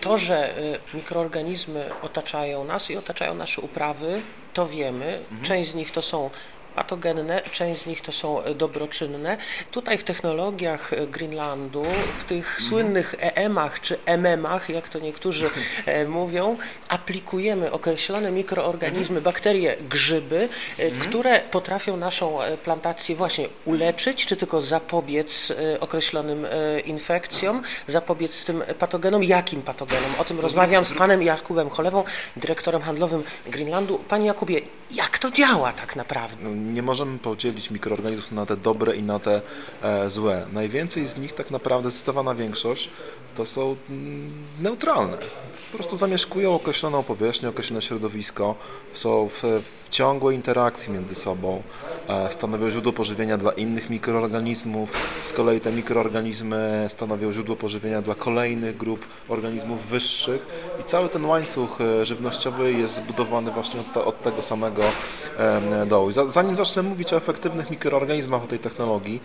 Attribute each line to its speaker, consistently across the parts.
Speaker 1: To, że y, mikroorganizmy otaczają nas i otaczają nasze uprawy, to wiemy. Część z nich to są patogenne, część z nich to są e, dobroczynne. Tutaj w technologiach e, Greenlandu, w tych słynnych EM-ach czy MM-ach, jak to niektórzy e, mówią, aplikujemy określone mikroorganizmy, bakterie, grzyby, e, które potrafią naszą plantację właśnie uleczyć, czy tylko zapobiec określonym infekcjom, zapobiec tym patogenom. Jakim patogenom? O tym rozmawiam z panem Jakubem Cholewą, dyrektorem handlowym Greenlandu. Panie Jakubie, jak to działa tak naprawdę?
Speaker 2: Nie możemy podzielić mikroorganizmów na te dobre i na te e, złe. Najwięcej z nich tak naprawdę, zdecydowana większość, to są mm, neutralne. Po prostu zamieszkują określoną powierzchnię, określone środowisko, są w, w ciągłej interakcji między sobą, e, stanowią źródło pożywienia dla innych mikroorganizmów, z kolei te mikroorganizmy stanowią źródło pożywienia dla kolejnych grup organizmów wyższych i cały ten łańcuch e, żywnościowy jest zbudowany właśnie od, od tego samego dołu. I za- Zanim zacznę mówić o efektywnych mikroorganizmach, o tej technologii,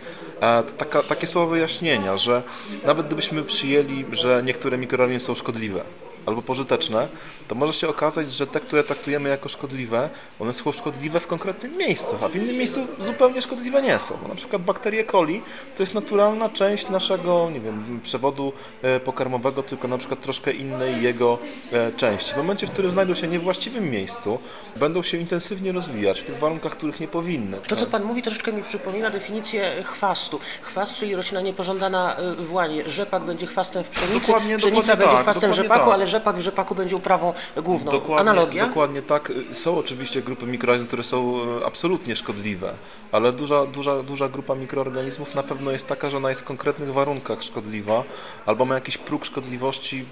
Speaker 2: taka, takie słowo wyjaśnienia, że nawet gdybyśmy przyjęli, że niektóre mikroorganizmy są szkodliwe, albo pożyteczne, to może się okazać, że te, które traktujemy jako szkodliwe, one są szkodliwe w konkretnym miejscu, a w innym miejscu zupełnie szkodliwe nie są. Bo na przykład bakterie coli to jest naturalna część naszego, nie wiem, przewodu e, pokarmowego, tylko na przykład troszkę innej jego e, części. W momencie, w którym znajdą się nie w właściwym miejscu, będą się intensywnie rozwijać w tych warunkach, których nie powinny.
Speaker 1: To, co Pan mówi, troszeczkę mi przypomina definicję chwastu. Chwast, czyli roślina niepożądana y, w łanie. Rzepak będzie chwastem w pszenicy,
Speaker 2: Dokładnie-
Speaker 1: pszenica
Speaker 2: dokładnie
Speaker 1: będzie
Speaker 2: tak,
Speaker 1: chwastem rzepaku,
Speaker 2: tak.
Speaker 1: ale rzepak w rzepaku będzie uprawą główną.
Speaker 2: Dokładnie,
Speaker 1: Analogia?
Speaker 2: Dokładnie tak. Są oczywiście grupy mikroorganizmów, które są e, absolutnie szkodliwe, ale duża, duża, duża grupa mikroorganizmów na pewno jest taka, że ona jest w konkretnych warunkach szkodliwa, albo ma jakiś próg szkodliwości,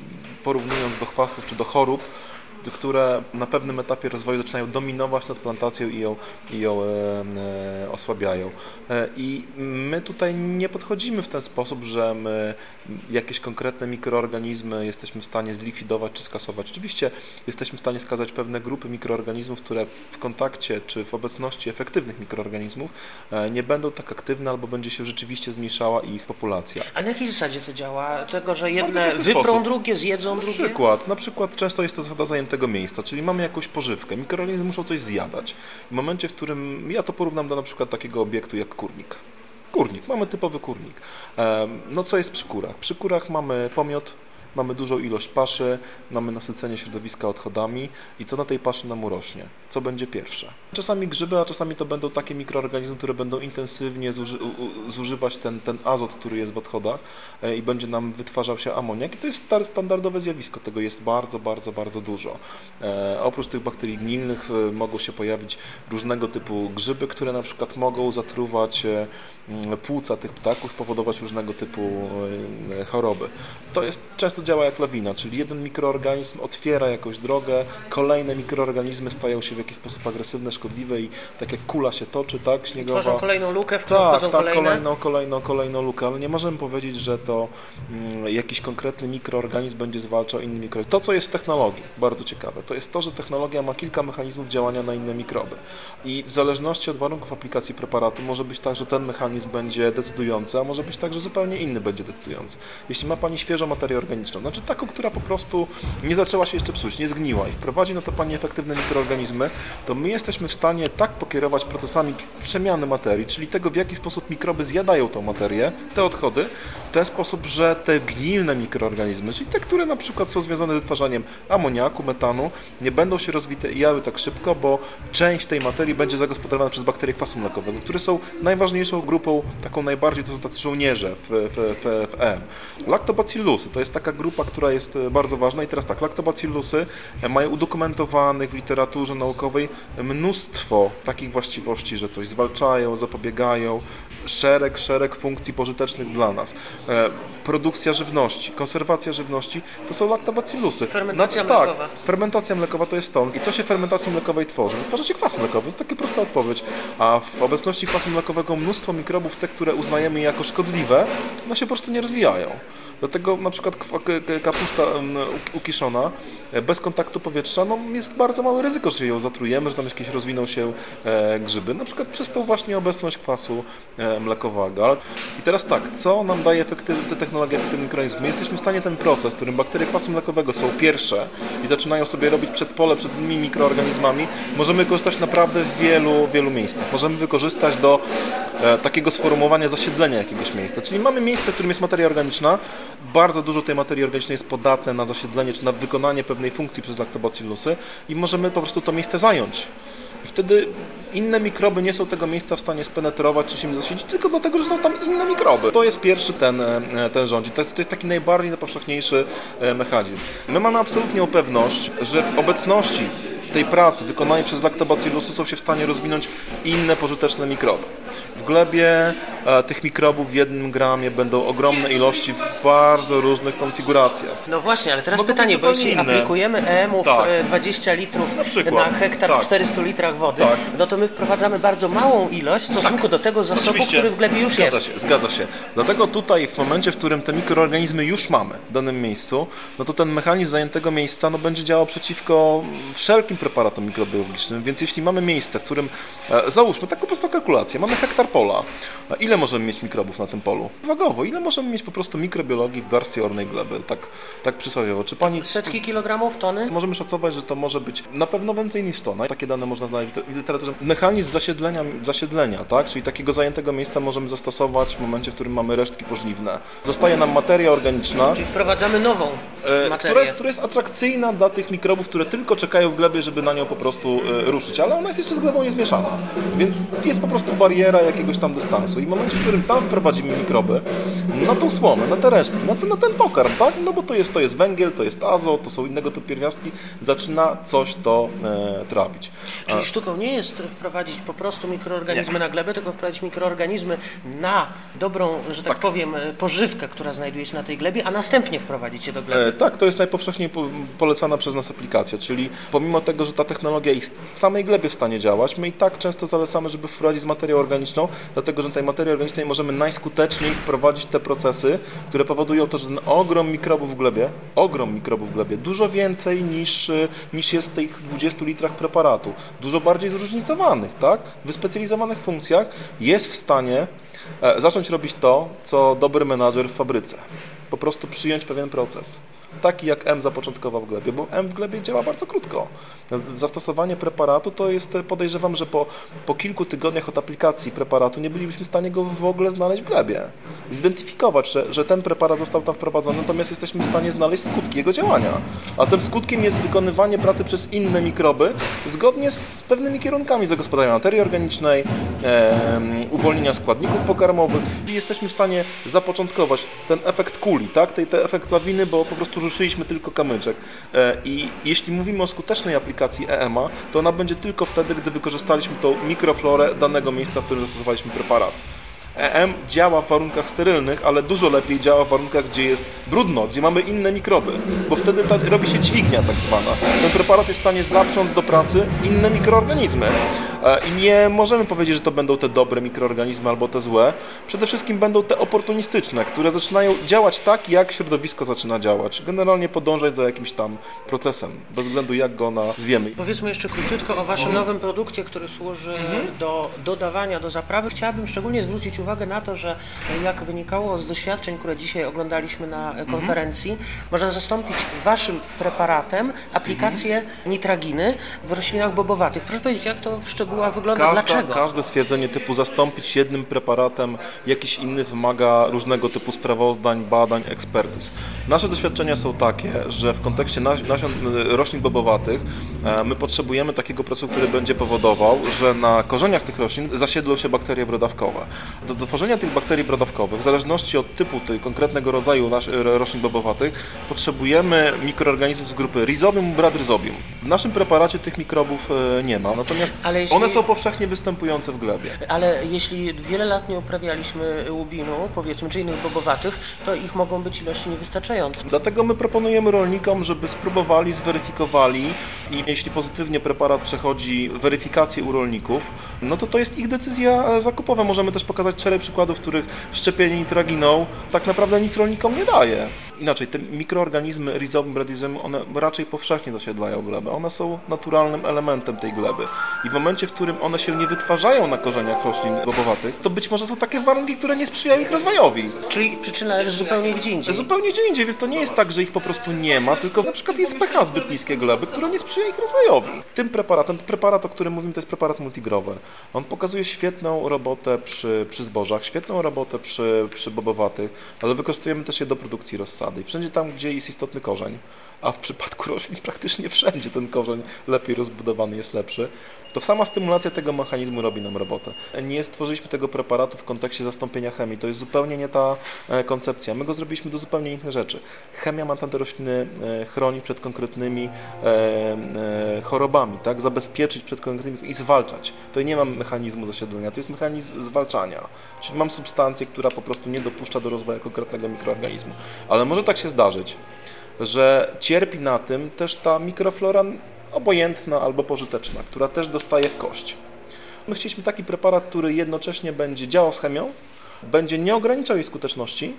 Speaker 2: porównując do chwastów czy do chorób, które na pewnym etapie rozwoju zaczynają dominować nad plantacją i ją, i ją e, e, osłabiają. E, I my tutaj nie podchodzimy w ten sposób, że my jakieś konkretne mikroorganizmy jesteśmy w stanie zlikwidować czy skasować. Oczywiście jesteśmy w stanie skazać pewne grupy mikroorganizmów, które w kontakcie czy w obecności efektywnych mikroorganizmów e, nie będą tak aktywne albo będzie się rzeczywiście zmniejszała ich populacja.
Speaker 1: A na jakiej zasadzie to działa? Tego, że jedne wyprą
Speaker 2: sposób.
Speaker 1: drugie, zjedzą
Speaker 2: Na
Speaker 1: drugie?
Speaker 2: przykład, na przykład często jest to zasada zajętego miejsca, czyli mamy jakąś pożywkę, mikroorganizmy muszą coś zjadać. W momencie, w którym ja to porównam do na przykład takiego obiektu jak kurnik. Kurnik, mamy typowy kurnik. No co jest przy kurach? Przy kurach mamy pomiot, mamy dużą ilość paszy, mamy nasycenie środowiska odchodami i co na tej paszy nam urośnie? Co będzie pierwsze? Czasami grzyby, a czasami to będą takie mikroorganizmy, które będą intensywnie zuży, zużywać ten, ten azot, który jest w odchodach e, i będzie nam wytwarzał się amoniak i to jest standardowe zjawisko, tego jest bardzo, bardzo, bardzo dużo. E, oprócz tych bakterii gnilnych e, mogą się pojawić różnego typu grzyby, które na przykład mogą zatruwać płuca tych ptaków, spowodować różnego typu choroby. To jest często działa jak lawina, czyli jeden mikroorganizm otwiera jakąś drogę, kolejne mikroorganizmy stają się w jakiś sposób agresywne, szkodliwe i tak jak kula się toczy, tak, śniegowa.
Speaker 1: Tworzą kolejną lukę, w którą
Speaker 2: Tak, tak,
Speaker 1: kolejne?
Speaker 2: kolejną, kolejną, kolejną lukę, ale nie możemy powiedzieć, że to mm, jakiś konkretny mikroorganizm będzie zwalczał inny mikroorganizm. To, co jest w technologii, bardzo ciekawe, to jest to, że technologia ma kilka mechanizmów działania na inne mikroby. I w zależności od warunków aplikacji preparatu może być tak, że ten mechanizm będzie decydujący, a może być tak, że zupełnie inny będzie decydujący. Jeśli ma Pani świeżą materię organiczną, znaczy taką, która po prostu nie zaczęła się jeszcze psuć, nie zgniła i wprowadzi na to Pani efektywne mikroorganizmy, to my jesteśmy w stanie tak pokierować procesami przemiany materii, czyli tego, w jaki sposób mikroby zjadają tą materię, te odchody, w ten sposób, że te gnilne mikroorganizmy, czyli te, które na przykład są związane z wytwarzaniem amoniaku, metanu, nie będą się rozwijały tak szybko, bo część tej materii będzie zagospodarowana przez bakterie kwasu mlekowego, które są najważniejszą grupą, taką najbardziej, to są tacy żołnierze w, w, w, w EM. Lactobacillusy to jest taka która jest e, bardzo ważna i teraz tak, lactobacillusy e, mają udokumentowanych w literaturze naukowej mnóstwo takich właściwości, że coś zwalczają, zapobiegają, szereg, szereg funkcji pożytecznych dla nas. E, produkcja żywności, konserwacja żywności to są lactobacillusy.
Speaker 1: Fermentacja
Speaker 2: tak,
Speaker 1: mlekowa.
Speaker 2: fermentacja mlekowa to jest to. I co się fermentacji mlekowej tworzy? Wytwarza się kwas mlekowy, to jest taka prosta odpowiedź. A w obecności kwasu mlekowego mnóstwo mikrobów, te, które uznajemy jako szkodliwe, one się po prostu nie rozwijają. Dlatego na przykład kapusta ukiszona, e, bez kontaktu powietrza, no jest bardzo małe ryzyko, że ją zatrujemy, że tam jakieś rozwiną się e, grzyby, na przykład przez tą właśnie obecność kwasu mlekowego. I teraz tak, co nam daje efektywne, technologia efektywnych mikroorganizmów? My jesteśmy w stanie ten proces, w którym bakterie kwasu mlekowego są pierwsze i zaczynają sobie robić przedpole przed tymi mikroorganizmami, możemy korzystać naprawdę w wielu, wielu miejscach. Możemy wykorzystać do e, takiego sformułowania zasiedlenia jakiegoś miejsca. Czyli mamy miejsce, w którym jest materia organiczna, bardzo dużo tej materii organicznej jest podatne na zasiedlenie czy na wykonanie pewnej funkcji przez lactobacillusy i możemy po prostu to miejsce zająć. I wtedy inne mikroby nie są tego miejsca w stanie spenetrować czy się zasiedzieć, tylko dlatego, że są tam inne mikroby. To jest pierwszy ten, e, ten rządzi. To, to jest taki najbardziej najpowszechniejszy e, mechanizm. My mamy absolutnie pewność, że w obecności tej pracy wykonanej przez lactobacillusy są się w stanie rozwinąć inne pożyteczne mikroby. W glebie e, tych mikrobów w jednym gramie będą ogromne ilości w bardzo różnych konfiguracjach.
Speaker 1: No właśnie, ale teraz Mogą pytanie, bo jeśli inne. aplikujemy EM-ów tak. 20 litrów na, przykład, na hektar tak. w 400 litrach wody, tak. no to my wprowadzamy bardzo małą ilość w stosunku tak. do tego zasobu, Oczywiście. który w glebie już
Speaker 2: zgadza
Speaker 1: jest.
Speaker 2: Się, zgadza się. Dlatego tutaj w momencie, w którym te mikroorganizmy już mamy w danym miejscu, no to ten mechanizm zajętego miejsca no, będzie działał przeciwko wszelkim preparatom mikrobiologicznym, więc jeśli mamy miejsce, w którym, e, załóżmy taką prostą kalkulację, mamy hektar pola. A ile możemy mieć mikrobów na tym polu? Wagowo, ile możemy mieć po prostu mikrobiologii w warstwie ornej gleby? Tak, tak przysłowiowo. Czy pani...
Speaker 1: Setki kilogramów, tony?
Speaker 2: Możemy szacować, że to może być na pewno więcej niż tona. Takie dane można znaleźć w literaturze. Mechanizm zasiedlenia, zasiedlenia tak? czyli takiego zajętego miejsca możemy zastosować w momencie, w którym mamy resztki pożliwne. Zostaje nam materia organiczna.
Speaker 1: Czyli wprowadzamy nową e, materię.
Speaker 2: Która jest, która jest atrakcyjna dla tych mikrobów, które tylko czekają w glebie, żeby na nią po prostu e, ruszyć, ale ona jest jeszcze z glebą niezmieszana. Więc jest po prostu jakiegoś tam dystansu. I w momencie, w którym tam wprowadzimy mikroby, na tą słomę, na te resztki, na, ten, na ten pokarm, tak? No bo to jest, to jest węgiel, to jest azot, to są innego typu pierwiastki, zaczyna coś to e, trawić.
Speaker 1: Czyli sztuką nie jest wprowadzić po prostu mikroorganizmy nie. na glebę, tylko wprowadzić mikroorganizmy na dobrą, że tak, tak, powiem, e, pożywkę, która znajduje się na tej glebie, a następnie wprowadzić je do gleby. E,
Speaker 2: tak, to jest najpowszechniej po, polecana przez nas aplikacja, czyli pomimo tego, że ta technologia jest w samej glebie w stanie działać, my i tak często zalecamy, żeby wprowadzić materiał organiczną, dlatego że tej materii organicznej możemy najskuteczniej wprowadzić te procesy, które powodują to, że ten ogrom mikrobów w glebie, ogrom mikrobów w glebie, dużo więcej niż, niż jest w tych 20 litrach preparatu, dużo bardziej zróżnicowanych, tak, wyspecjalizowanych funkcjach jest w stanie zacząć robić to, co dobry menadżer w fabryce. Po prostu przyjąć pewien proces taki jak M zapoczątkował w glebie, bo M w glebie działa bardzo krótko. Zastosowanie preparatu to jest, podejrzewam, że po, po kilku tygodniach od aplikacji preparatu nie bylibyśmy w stanie go w ogóle znaleźć w glebie. Zidentyfikować, że, że ten preparat został tam wprowadzony, natomiast jesteśmy w stanie znaleźć skutki jego działania. A tym skutkiem jest wykonywanie pracy przez inne mikroby zgodnie z pewnymi kierunkami zagospodarowania materii organicznej, e, uwolnienia składników pokarmowych i jesteśmy w stanie zapoczątkować ten efekt kuli, tak? ten, ten efekt lawiny, bo po prostu ruszyliśmy tylko kamyczek. E, I jeśli mówimy o skutecznej aplikacji EMA, to ona będzie tylko wtedy, gdy wykorzystaliśmy tą mikroflorę danego miejsca, w którym zastosowaliśmy preparat. EM działa w warunkach sterylnych, ale dużo lepiej działa w warunkach, gdzie jest brudno, gdzie mamy inne mikroby, bo wtedy ta, robi się dźwignia tak zwana. Ten preparat jest w stanie zaprząc do pracy inne mikroorganizmy. E, I nie możemy powiedzieć, że to będą te dobre mikroorganizmy albo te złe. Przede wszystkim będą te oportunistyczne, które zaczynają działać tak, jak środowisko zaczyna działać. Generalnie podążać za jakimś tam procesem, bez względu jak go nazwiemy.
Speaker 1: Powiedzmy jeszcze króciutko o Waszym mhm. nowym produkcie, który służy mhm. do dodawania do zaprawy. Chciałabym szczególnie zwrócić uwagę na to, że jak wynikało z doświadczeń, które dzisiaj oglądaliśmy na mhm. konferencji, mhm. można zastąpić Waszym preparatem aplikację mhm. nitraginy w roślinach bobowatych. Proszę powiedzieć, jak to w szczególności wygląda. Każda, Dlaczego?
Speaker 2: Każde stwierdzenie typu zastąpić jednym preparatem jakiś inny wymaga różnego typu sprawozdań, badań, ekspertyz. Nasze doświadczenia są takie, że w kontekście nasion roślin bobowatych e, my potrzebujemy takiego procesu, który będzie powodował, że na korzeniach tych roślin zasiedlą się bakterie brodawkowe. Do, do tworzenia tych bakterii brodawkowych, w zależności od typu tej konkretnego rodzaju roślin bobowatych, potrzebujemy mikroorganizmów z grupy Rhizobium, Bradryzobium. W naszym preparacie tych mikrobów e, nie ma, natomiast jeśli... one są powszechnie występujące w glebie.
Speaker 1: Ale jeśli wiele lat nie uprawialiśmy łubinu, powiedzmy, czy innych bobowatych, to ich mogą być ilości niewystarczające.
Speaker 2: Dlatego my proponujemy rolnikom, żeby spróbowali, zweryfikowali i jeśli pozytywnie preparat przechodzi weryfikację u rolników, no to to jest ich decyzja e, zakupowa. Możemy też pokazać szereg przykładów, w których szczepienie nitraginą tak naprawdę nic rolnikom nie daje. Inaczej, te mikroorganizmy Rhizobum bradysum, one raczej powszechnie zasiedlają glebę. One są naturalnym elementem tej gleby. I w momencie, w którym one się nie wytwarzają na korzeniach roślin globowatych, to być może są takie warunki, które nie sprzyjają ich rozwojowi.
Speaker 1: Czyli przyczyna leży zupełnie gdzie indziej.
Speaker 2: Zupełnie gdzie indziej, więc to nie jest tak, że ich po prostu nie ma, tylko na przykład jest pH zbyt niskie gleby, które nie sprzyja ich rozwojowi. Tym preparatem, ten preparat, o którym mówimy, to jest preparat multigrower. On pokazuje świetną robotę przy, przy zbożach, świetną robotę przy, przy bobowatych, ale wykorzystujemy też je do produkcji rozsady. I wszędzie tam, gdzie jest istotny korzeń, a w przypadku roślin praktycznie wszędzie ten korzeń lepiej rozbudowany jest lepszy, to sama stymulacja tego mechanizmu robi nam robotę. Nie stworzyliśmy tego preparatu w kontekście zastąpienia chemii, to jest zupełnie nie ta e, koncepcja. My go zrobiliśmy do zupełnie innych rzeczy. Chemia ma tamte rośliny e, chronić przed konkretnymi e, chorobami, tak? zabezpieczyć przed konkretnymi i zwalczać. To nie mam mechanizmu zasiedlenia, to jest mechanizm zwalczania. Czyli mam substancję, która po prostu nie dopuszcza do rozwoju konkretnego mikroorganizmu. Ale może tak się zdarzyć, że cierpi na tym też ta mikroflora obojętna albo pożyteczna, która też dostaje w kość. My chcieliśmy taki preparat, który jednocześnie będzie działał z chemią, będzie nie ograniczał jej skuteczności,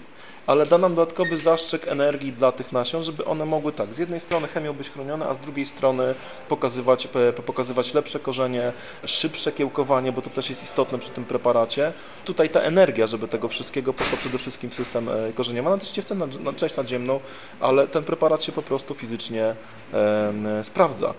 Speaker 2: ale da nam dodatkowy zaszczyt energii dla tych nasion, żeby one mogły tak, z jednej strony chemią być chronione, a z drugiej strony pokazywać, pokazywać lepsze korzenie, szybsze kiełkowanie, bo to też jest istotne przy tym preparacie. Tutaj ta energia, żeby tego wszystkiego poszła przede wszystkim w system e, korzeniowy. Ona też chce na, na część nadziemną, ale ten preparat się po prostu fizycznie e, sprawdza.